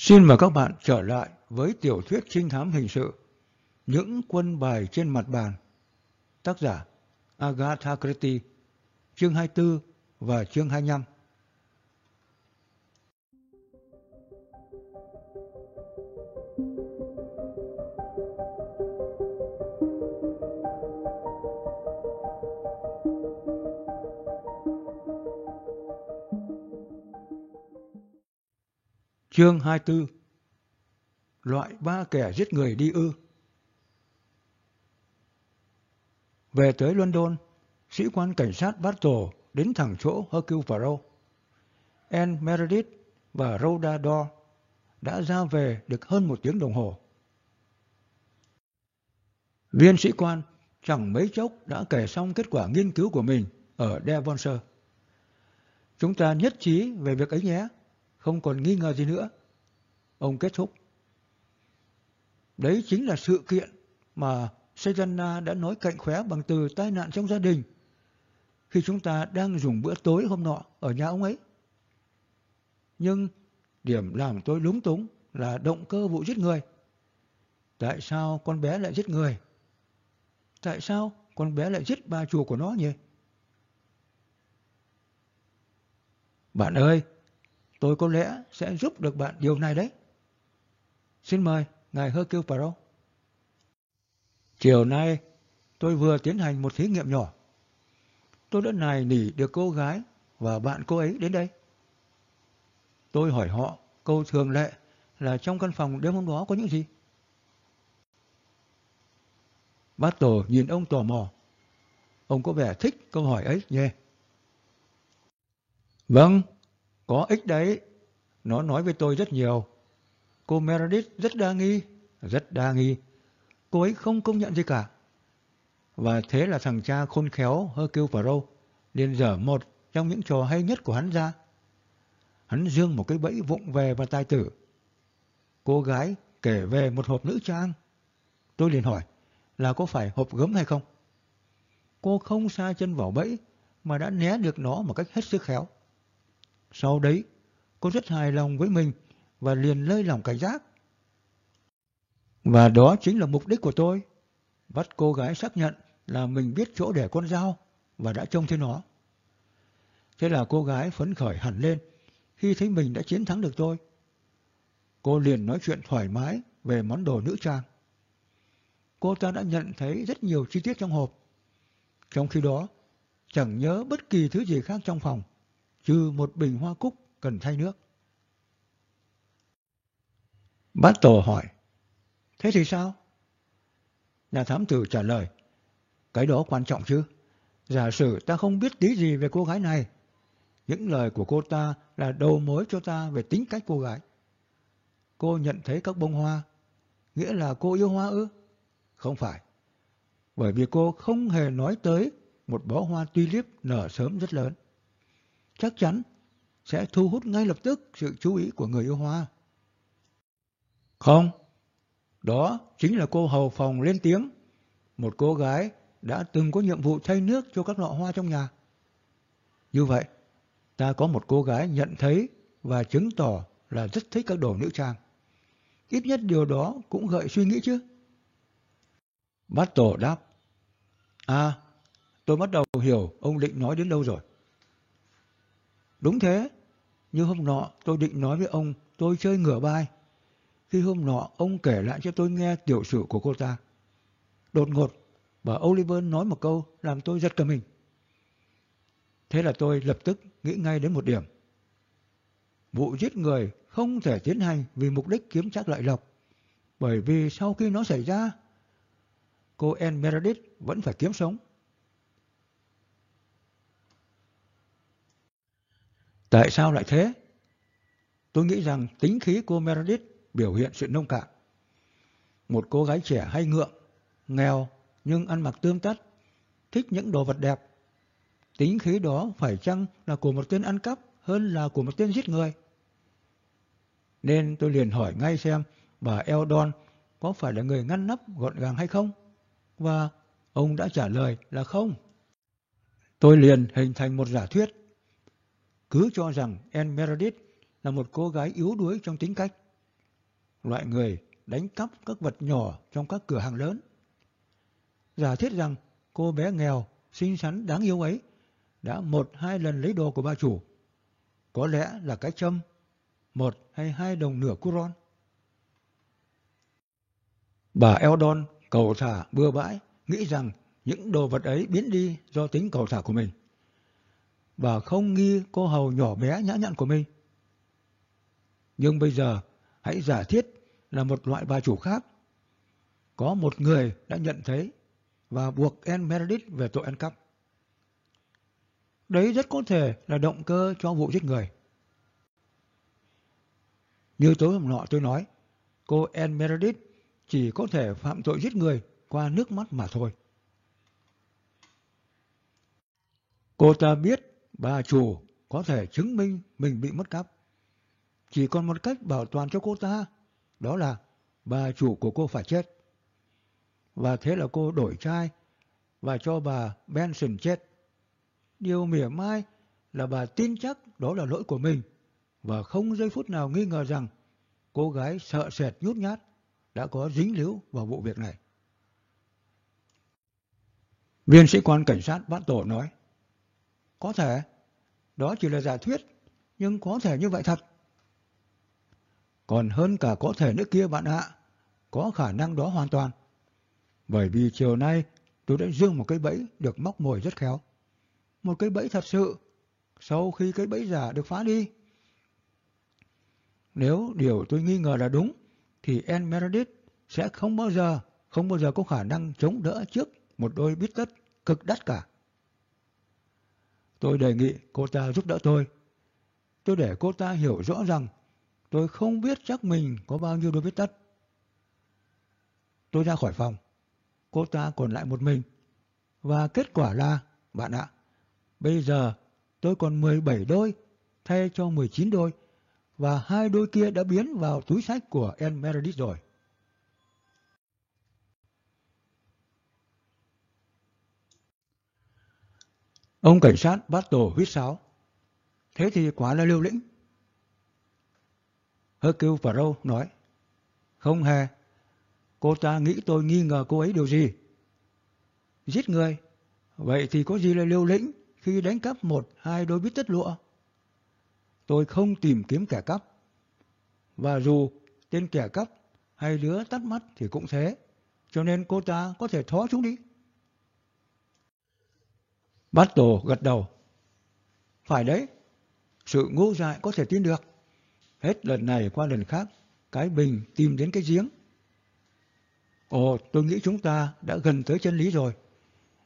Xin mời các bạn trở lại với tiểu thuyết trinh thám hình sự, Những quân bài trên mặt bàn. Tác giả Agatha Christie, Chương 24 và chương 25 Chương 24 Loại ba kẻ giết người đi ư Về tới London, sĩ quan cảnh sát Battle đến thẳng chỗ Hercule Poirot. Anne Meredith và Rhoda Dorr đã ra về được hơn một tiếng đồng hồ. Viên sĩ quan chẳng mấy chốc đã kể xong kết quả nghiên cứu của mình ở Devonshire. Chúng ta nhất trí về việc ấy nhé không còn nghi ngờ gì nữa. Ông kết thúc. Đấy chính là sự kiện mà Sejana đã nói cạnh khóe bằng từ tai nạn trong gia đình khi chúng ta đang dùng bữa tối hôm nọ ở nhà ông ấy. Nhưng điểm làm tôi lúng túng là động cơ vụ giết người. Tại sao con bé lại giết người? Tại sao con bé lại giết ba chùa của nó nhỉ? Bạn ơi, Tôi có lẽ sẽ giúp được bạn điều này đấy. Xin mời, Ngài Hercule Poirot. Chiều nay, tôi vừa tiến hành một thí nghiệm nhỏ. Tôi đã nài nỉ được cô gái và bạn cô ấy đến đây. Tôi hỏi họ câu thường lệ là trong căn phòng đêm hôm đó có những gì? Bát Tổ nhìn ông tò mò. Ông có vẻ thích câu hỏi ấy nhé. Vâng, có ích đấy. Nó nói với tôi rất nhiều. Cô Meredith rất đa nghi, rất đa nghi. Cô ấy không công nhận gì cả. Và thế là thằng cha khôn khéo Hercule Poirot liền dở một trong những trò hay nhất của hắn ra. Hắn dương một cái bẫy vụng về và tài tử. Cô gái kể về một hộp nữ trang. Tôi liền hỏi là có phải hộp gấm hay không? Cô không xa chân vào bẫy mà đã né được nó một cách hết sức khéo. Sau đấy, cô rất hài lòng với mình và liền lơi lòng cảnh giác. Và đó chính là mục đích của tôi. Bắt cô gái xác nhận là mình biết chỗ để con dao và đã trông thấy nó. Thế là cô gái phấn khởi hẳn lên khi thấy mình đã chiến thắng được tôi. Cô liền nói chuyện thoải mái về món đồ nữ trang. Cô ta đã nhận thấy rất nhiều chi tiết trong hộp. Trong khi đó, chẳng nhớ bất kỳ thứ gì khác trong phòng trừ một bình hoa cúc cần thay nước. Bát Tổ hỏi, thế thì sao? Nhà thám tử trả lời, cái đó quan trọng chứ. Giả sử ta không biết tí gì về cô gái này. Những lời của cô ta là đầu mối cho ta về tính cách cô gái. Cô nhận thấy các bông hoa, nghĩa là cô yêu hoa ư? Không phải. Bởi vì cô không hề nói tới một bó hoa tulip nở sớm rất lớn chắc chắn sẽ thu hút ngay lập tức sự chú ý của người yêu hoa. Không, đó chính là cô hầu phòng lên tiếng, một cô gái đã từng có nhiệm vụ thay nước cho các lọ hoa trong nhà. Như vậy, ta có một cô gái nhận thấy và chứng tỏ là rất thích các đồ nữ trang. Ít nhất điều đó cũng gợi suy nghĩ chứ. Bát Tổ đáp. À, tôi bắt đầu hiểu ông định nói đến đâu rồi. Đúng thế, như hôm nọ tôi định nói với ông tôi chơi ngửa bài. Khi hôm nọ ông kể lại cho tôi nghe tiểu sử của cô ta. Đột ngột, bà Oliver nói một câu làm tôi giật cả mình. Thế là tôi lập tức nghĩ ngay đến một điểm. Vụ giết người không thể tiến hành vì mục đích kiếm chắc lợi lộc. Bởi vì sau khi nó xảy ra, cô Anne Meredith vẫn phải kiếm sống. Tại sao lại thế? Tôi nghĩ rằng tính khí cô Meredith biểu hiện sự nông cạn. Một cô gái trẻ hay ngượng, nghèo nhưng ăn mặc tươm tất, thích những đồ vật đẹp. Tính khí đó phải chăng là của một tên ăn cắp hơn là của một tên giết người? Nên tôi liền hỏi ngay xem bà Eldon có phải là người ngăn nắp gọn gàng hay không? Và ông đã trả lời là không. Tôi liền hình thành một giả thuyết cứ cho rằng Anne Meredith là một cô gái yếu đuối trong tính cách, loại người đánh cắp các vật nhỏ trong các cửa hàng lớn. Giả thiết rằng cô bé nghèo, xinh xắn, đáng yêu ấy đã một hai lần lấy đồ của bà chủ. Có lẽ là cái châm, một hay hai đồng nửa curon. Bà Eldon cầu thả bừa bãi, nghĩ rằng những đồ vật ấy biến đi do tính cầu thả của mình và không nghi cô hầu nhỏ bé nhã nhặn của mình. Nhưng bây giờ, hãy giả thiết là một loại bà chủ khác. Có một người đã nhận thấy và buộc Anne Meredith về tội ăn cắp. Đấy rất có thể là động cơ cho vụ giết người. Như tối hôm nọ tôi nói, cô Anne Meredith chỉ có thể phạm tội giết người qua nước mắt mà thôi. Cô ta biết bà chủ có thể chứng minh mình bị mất cắp. Chỉ còn một cách bảo toàn cho cô ta, đó là bà chủ của cô phải chết. Và thế là cô đổi trai và cho bà Benson chết. Điều mỉa mai là bà tin chắc đó là lỗi của mình và không giây phút nào nghi ngờ rằng cô gái sợ sệt nhút nhát đã có dính líu vào vụ việc này. Viên sĩ quan cảnh sát bắt tổ nói, có thể, đó chỉ là giả thuyết, nhưng có thể như vậy thật. Còn hơn cả có thể nữa kia bạn ạ, có khả năng đó hoàn toàn. Bởi vì chiều nay tôi đã dương một cái bẫy được móc mồi rất khéo. Một cái bẫy thật sự, sau khi cái bẫy giả được phá đi. Nếu điều tôi nghi ngờ là đúng, thì Anne Meredith sẽ không bao giờ, không bao giờ có khả năng chống đỡ trước một đôi bít tất cực đắt cả. Tôi đề nghị cô ta giúp đỡ tôi. Tôi để cô ta hiểu rõ rằng tôi không biết chắc mình có bao nhiêu đôi bít tất. Tôi ra khỏi phòng. Cô ta còn lại một mình. Và kết quả là, bạn ạ, bây giờ tôi còn 17 đôi thay cho 19 đôi và hai đôi kia đã biến vào túi sách của Anne Meredith rồi. Ông cảnh sát bắt tổ huyết sáo. Thế thì quá là liều lĩnh. Hercule Poirot nói. Không hề. Cô ta nghĩ tôi nghi ngờ cô ấy điều gì? Giết người. Vậy thì có gì là liều lĩnh khi đánh cắp một, hai đôi bít tất lụa? Tôi không tìm kiếm kẻ cắp. Và dù tên kẻ cắp hay đứa tắt mắt thì cũng thế. Cho nên cô ta có thể thó chúng đi. Bát Tổ gật đầu. Phải đấy, sự ngu dại có thể tin được. Hết lần này qua lần khác, cái bình tìm đến cái giếng. Ồ, tôi nghĩ chúng ta đã gần tới chân lý rồi.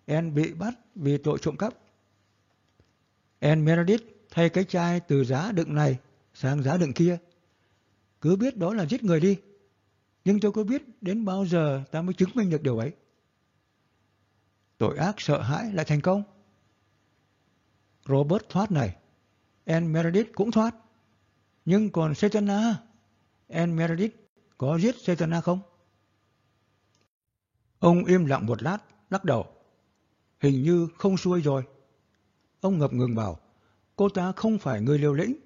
En bị bắt vì tội trộm cắp. En Meredith thay cái chai từ giá đựng này sang giá đựng kia. Cứ biết đó là giết người đi. Nhưng tôi có biết đến bao giờ ta mới chứng minh được điều ấy. Tội ác sợ hãi lại thành công. Robert thoát này. Anne Meredith cũng thoát. Nhưng còn Setana, Anne Meredith có giết Setana không? Ông im lặng một lát, lắc đầu. Hình như không xuôi rồi. Ông ngập ngừng bảo, cô ta không phải người liều lĩnh.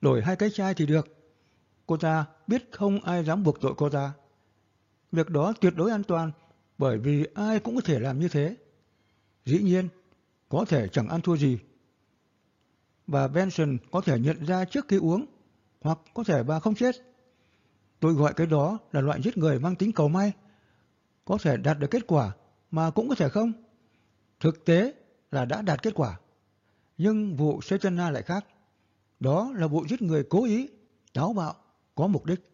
Đổi hai cái chai thì được. Cô ta biết không ai dám buộc tội cô ta. Việc đó tuyệt đối an toàn bởi vì ai cũng có thể làm như thế. Dĩ nhiên, có thể chẳng ăn thua gì. Bà Benson có thể nhận ra trước khi uống, hoặc có thể bà không chết. Tôi gọi cái đó là loại giết người mang tính cầu may. Có thể đạt được kết quả, mà cũng có thể không. Thực tế là đã đạt kết quả. Nhưng vụ Sechana lại khác. Đó là vụ giết người cố ý, táo bạo, có mục đích.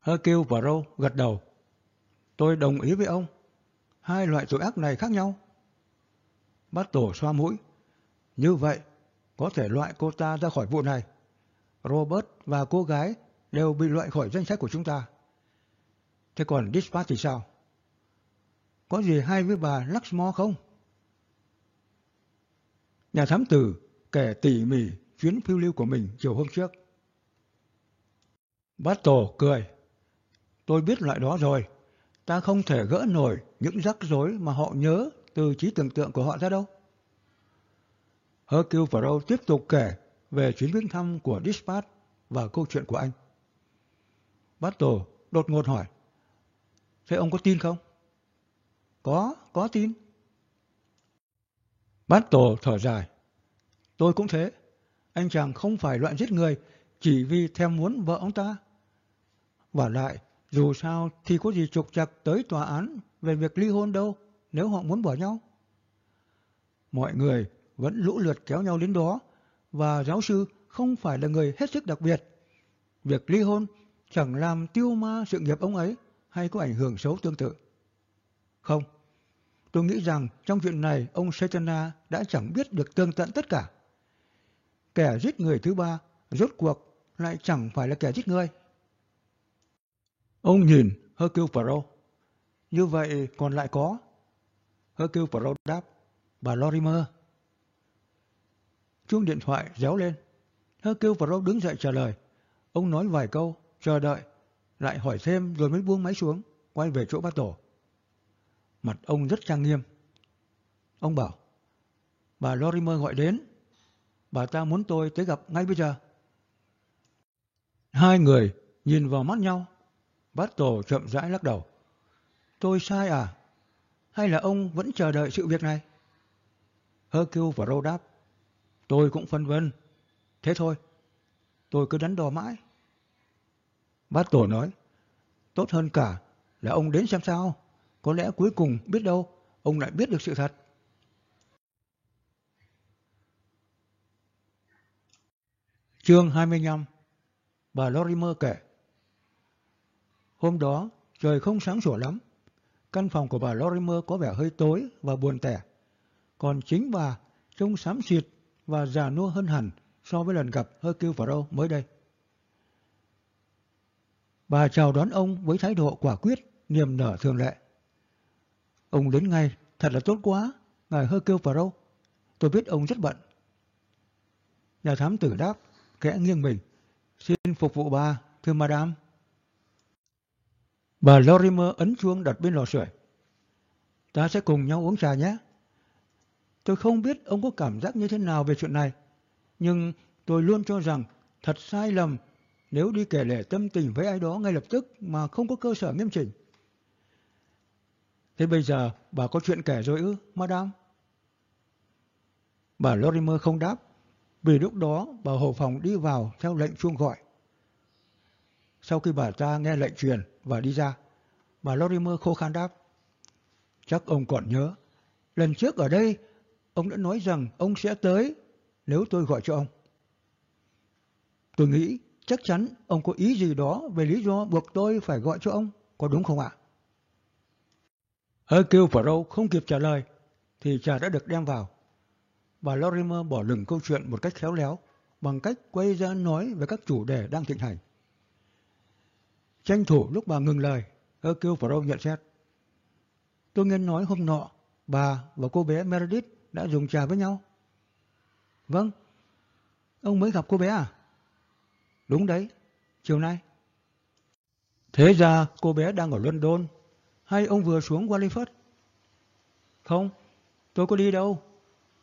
Hercule Poirot gật đầu. Tôi đồng ý với ông. Hai loại tội ác này khác nhau. Bát tổ xoa mũi. Như vậy, có thể loại cô ta ra khỏi vụ này. Robert và cô gái đều bị loại khỏi danh sách của chúng ta. Thế còn Dispatch thì sao? Có gì hay với bà Luxmore không? Nhà thám tử kể tỉ mỉ chuyến phiêu lưu của mình chiều hôm trước. Bát tổ cười. Tôi biết loại đó rồi. Ta không thể gỡ nổi những rắc rối mà họ nhớ từ trí tưởng tượng của họ ra đâu. Hercule Poirot tiếp tục kể về chuyến viếng thăm của Dispatch và câu chuyện của anh. Battle đột ngột hỏi. Thế ông có tin không? Có, có tin. Battle thở dài. Tôi cũng thế. Anh chàng không phải loạn giết người chỉ vì thèm muốn vợ ông ta. Và lại, dù sao thì có gì trục chặt tới tòa án về việc ly hôn đâu nếu họ muốn bỏ nhau. Mọi người vẫn lũ lượt kéo nhau đến đó và giáo sư không phải là người hết sức đặc biệt. Việc ly hôn chẳng làm tiêu ma sự nghiệp ông ấy hay có ảnh hưởng xấu tương tự. Không, tôi nghĩ rằng trong chuyện này ông satana đã chẳng biết được tương tận tất cả. Kẻ giết người thứ ba rốt cuộc lại chẳng phải là kẻ giết người. Ông nhìn Hercule Poirot. Như vậy còn lại có. Hercule Poirot đáp, bà Lorimer. Chuông điện thoại réo lên. Hercule Poirot đứng dậy trả lời. Ông nói vài câu, chờ đợi, lại hỏi thêm rồi mới buông máy xuống, quay về chỗ bác tổ. Mặt ông rất trang nghiêm. Ông bảo, bà Lorimer gọi đến. Bà ta muốn tôi tới gặp ngay bây giờ. Hai người nhìn vào mắt nhau. bác tổ chậm rãi lắc đầu. Tôi sai à? Hay là ông vẫn chờ đợi sự việc này? Hercule và Rô đáp. Tôi cũng phân vân. Thế thôi, tôi cứ đắn đo mãi. Bát tổ nói, tốt hơn cả là ông đến xem sao. Có lẽ cuối cùng biết đâu, ông lại biết được sự thật. Chương 25 Bà Lorimer kể Hôm đó, trời không sáng sủa lắm. Căn phòng của bà Lorimer có vẻ hơi tối và buồn tẻ. Còn chính bà trông xám xịt và già nua hơn hẳn so với lần gặp Hercule Poirot mới đây. Bà chào đón ông với thái độ quả quyết, niềm nở thường lệ. Ông đến ngay, thật là tốt quá, ngài Hercule Poirot. Tôi biết ông rất bận. Nhà thám tử đáp, kẽ nghiêng mình. Xin phục vụ bà, thưa madame. Bà Lorimer ấn chuông đặt bên lò sưởi. Ta sẽ cùng nhau uống trà nhé. Tôi không biết ông có cảm giác như thế nào về chuyện này, nhưng tôi luôn cho rằng thật sai lầm nếu đi kể lể tâm tình với ai đó ngay lập tức mà không có cơ sở nghiêm chỉnh. Thế bây giờ bà có chuyện kể rồi ư, madame? Bà Lorimer không đáp, vì lúc đó bà hầu phòng đi vào theo lệnh chuông gọi. Sau khi bà ta nghe lệnh truyền và đi ra, bà Lorimer khô khan đáp. Chắc ông còn nhớ, lần trước ở đây ông đã nói rằng ông sẽ tới nếu tôi gọi cho ông. Tôi nghĩ chắc chắn ông có ý gì đó về lý do buộc tôi phải gọi cho ông, có đúng không ạ? Hercule Poirot không kịp trả lời, thì trà đã được đem vào. Bà Lorimer bỏ lửng câu chuyện một cách khéo léo, bằng cách quay ra nói về các chủ đề đang thịnh hành. Tranh thủ lúc bà ngừng lời, Hercule Poirot nhận xét. Tôi nghe nói hôm nọ, bà và cô bé Meredith đã dùng trà với nhau. Vâng, ông mới gặp cô bé à? Đúng đấy, chiều nay. Thế ra cô bé đang ở London, hay ông vừa xuống Wallingford? Không, tôi có đi đâu.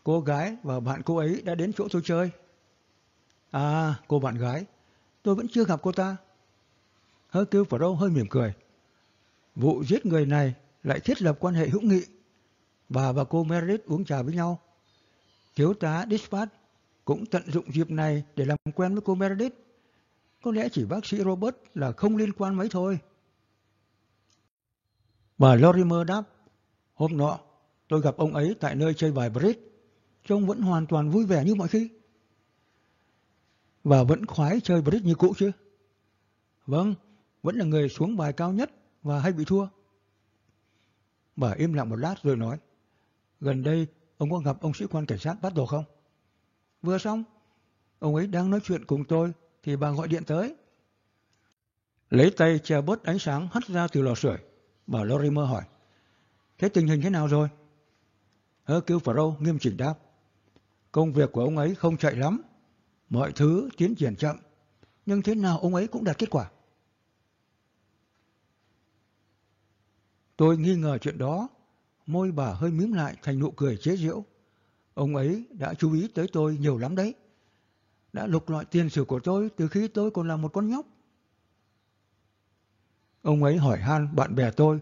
Cô gái và bạn cô ấy đã đến chỗ tôi chơi. À, cô bạn gái, tôi vẫn chưa gặp cô ta. Hơi kêu vào đâu, hơi mỉm cười. Vụ giết người này lại thiết lập quan hệ hữu nghị. Bà và cô Meredith uống trà với nhau. Thiếu tá Dispatch cũng tận dụng dịp này để làm quen với cô Meredith. Có lẽ chỉ bác sĩ Robert là không liên quan mấy thôi. Bà Lorimer đáp, hôm nọ tôi gặp ông ấy tại nơi chơi bài bridge. Trông vẫn hoàn toàn vui vẻ như mọi khi. Và vẫn khoái chơi bridge như cũ chứ? Vâng, vẫn là người xuống bài cao nhất và hay bị thua. Bà im lặng một lát rồi nói, gần đây ông có gặp ông sĩ quan cảnh sát bắt đồ không? Vừa xong, ông ấy đang nói chuyện cùng tôi thì bà gọi điện tới. Lấy tay che bớt ánh sáng hắt ra từ lò sưởi, bà Lorimer hỏi, thế tình hình thế nào rồi? Hercule Poirot nghiêm chỉnh đáp, công việc của ông ấy không chạy lắm, mọi thứ tiến triển chậm, nhưng thế nào ông ấy cũng đạt kết quả. Tôi nghi ngờ chuyện đó, môi bà hơi mím lại thành nụ cười chế giễu. Ông ấy đã chú ý tới tôi nhiều lắm đấy. Đã lục loại tiền sử của tôi từ khi tôi còn là một con nhóc. Ông ấy hỏi han bạn bè tôi,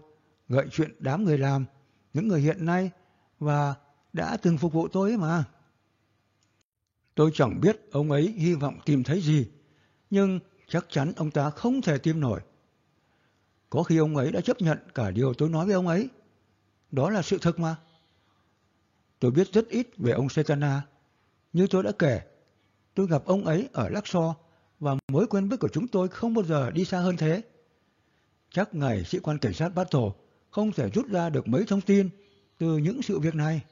gợi chuyện đám người làm, những người hiện nay và đã từng phục vụ tôi ấy mà. Tôi chẳng biết ông ấy hy vọng tìm thấy gì, nhưng chắc chắn ông ta không thể tìm nổi. Có khi ông ấy đã chấp nhận cả điều tôi nói với ông ấy. Đó là sự thật mà. Tôi biết rất ít về ông Setana. Như tôi đã kể, tôi gặp ông ấy ở Luxor và mối quen biết của chúng tôi không bao giờ đi xa hơn thế. Chắc ngài sĩ quan cảnh sát Battle không thể rút ra được mấy thông tin từ những sự việc này.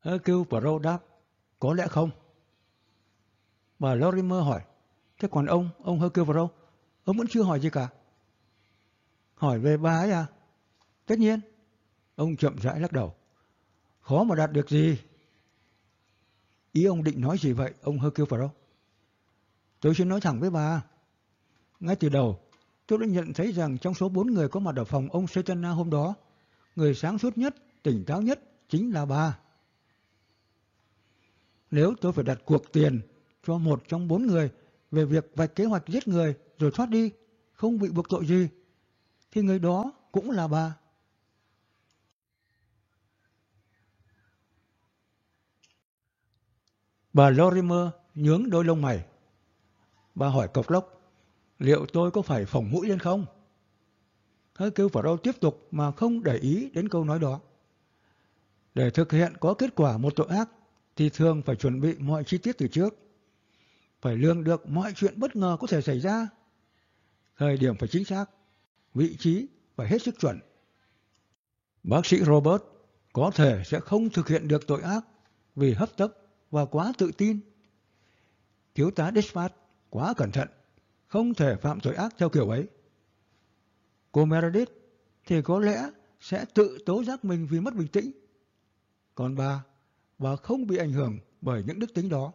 Hercule Pro đáp, có lẽ không. Bà Lorimer hỏi, thế còn ông, ông Hercule Pro, ông vẫn chưa hỏi gì cả. Hỏi về bà ấy à? Tất nhiên. Ông chậm rãi lắc đầu. Khó mà đạt được gì. Ý ông định nói gì vậy, ông Hercule Poirot? Tôi xin nói thẳng với bà. Ngay từ đầu, tôi đã nhận thấy rằng trong số bốn người có mặt ở phòng ông Setana hôm đó, người sáng suốt nhất, tỉnh táo nhất chính là bà. Nếu tôi phải đặt cuộc tiền cho một trong bốn người về việc vạch kế hoạch giết người rồi thoát đi, không bị buộc tội gì, thì người đó cũng là bà. Bà Lorimer nhướng đôi lông mày. Bà hỏi cộc lốc, liệu tôi có phải phỏng mũi lên không? Hơi kêu vào đâu tiếp tục mà không để ý đến câu nói đó. Để thực hiện có kết quả một tội ác thì thường phải chuẩn bị mọi chi tiết từ trước. Phải lường được mọi chuyện bất ngờ có thể xảy ra. Thời điểm phải chính xác, vị trí phải hết sức chuẩn. Bác sĩ Robert có thể sẽ không thực hiện được tội ác vì hấp tấp và quá tự tin. Thiếu tá Despard quá cẩn thận, không thể phạm tội ác theo kiểu ấy. Cô Meredith thì có lẽ sẽ tự tố giác mình vì mất bình tĩnh. Còn bà, bà không bị ảnh hưởng bởi những đức tính đó.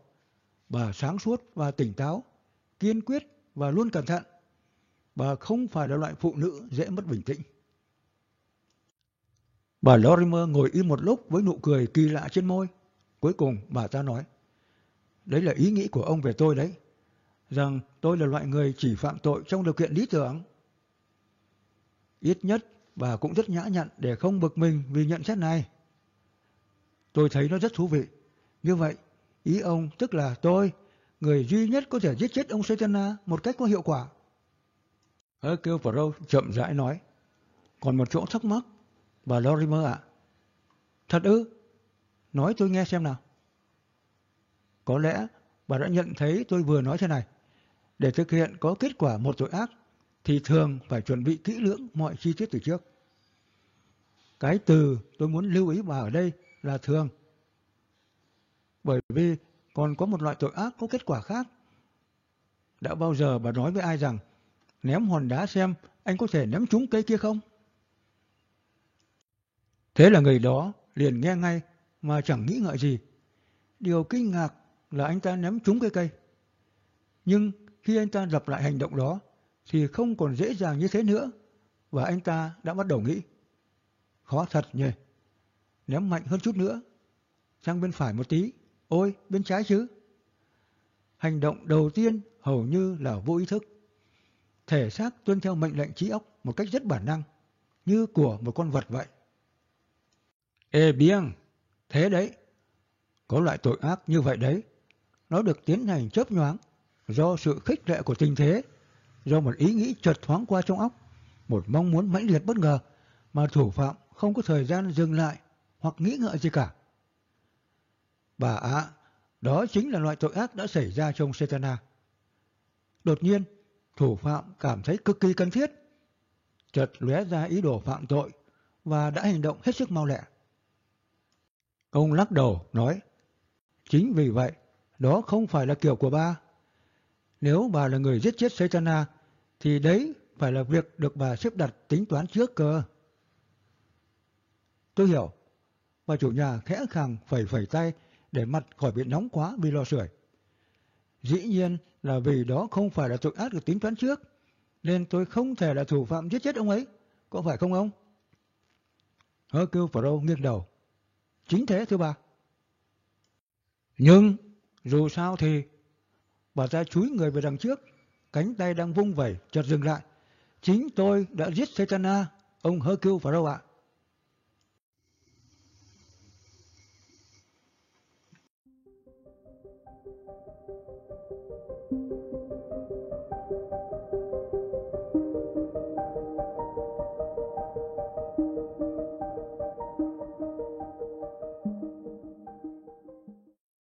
Bà sáng suốt và tỉnh táo, kiên quyết và luôn cẩn thận. Bà không phải là loại phụ nữ dễ mất bình tĩnh. Bà Lorimer ngồi im một lúc với nụ cười kỳ lạ trên môi. Cuối cùng bà ta nói, đấy là ý nghĩ của ông về tôi đấy, rằng tôi là loại người chỉ phạm tội trong điều kiện lý tưởng. Ít nhất bà cũng rất nhã nhặn để không bực mình vì nhận xét này. Tôi thấy nó rất thú vị. Như vậy, ý ông tức là tôi, người duy nhất có thể giết chết ông Saitana một cách có hiệu quả. Hercule Poirot chậm rãi nói. Còn một chỗ thắc mắc, bà Lorimer ạ. Thật ư? Nói tôi nghe xem nào. Có lẽ bà đã nhận thấy tôi vừa nói thế này. Để thực hiện có kết quả một tội ác, thì thường phải chuẩn bị kỹ lưỡng mọi chi tiết từ trước. Cái từ tôi muốn lưu ý bà ở đây là thường. Bởi vì còn có một loại tội ác có kết quả khác. Đã bao giờ bà nói với ai rằng, ném hòn đá xem anh có thể ném trúng cây kia không? Thế là người đó liền nghe ngay mà chẳng nghĩ ngợi gì. Điều kinh ngạc là anh ta ném trúng cây cây. Nhưng khi anh ta lặp lại hành động đó thì không còn dễ dàng như thế nữa và anh ta đã bắt đầu nghĩ. Khó thật nhỉ. Ném mạnh hơn chút nữa. Sang bên phải một tí. Ôi, bên trái chứ. Hành động đầu tiên hầu như là vô ý thức. Thể xác tuân theo mệnh lệnh trí óc một cách rất bản năng, như của một con vật vậy. Ê biếng, thế đấy. Có loại tội ác như vậy đấy. Nó được tiến hành chớp nhoáng do sự khích lệ của tình thế, do một ý nghĩ chợt thoáng qua trong óc, một mong muốn mãnh liệt bất ngờ mà thủ phạm không có thời gian dừng lại hoặc nghĩ ngợi gì cả. Bà ạ, đó chính là loại tội ác đã xảy ra trong Setana. Đột nhiên, thủ phạm cảm thấy cực kỳ cần thiết, chợt lóe ra ý đồ phạm tội và đã hành động hết sức mau lẹ. Ông lắc đầu nói, chính vì vậy, đó không phải là kiểu của ba. Nếu bà là người giết chết Saitana, thì đấy phải là việc được bà xếp đặt tính toán trước cơ. Tôi hiểu. Bà chủ nhà khẽ khàng phẩy phẩy tay để mặt khỏi bị nóng quá vì lo sưởi. Dĩ nhiên là vì đó không phải là tội ác được tính toán trước, nên tôi không thể là thủ phạm giết chết ông ấy. Có phải không ông? Hercule Poirot nghiêng đầu. Chính thế thưa bà. Nhưng dù sao thì bà ta chúi người về đằng trước, cánh tay đang vung vẩy chợt dừng lại, Chính tôi đã giết Setana, ông Hercule vào đâu ạ?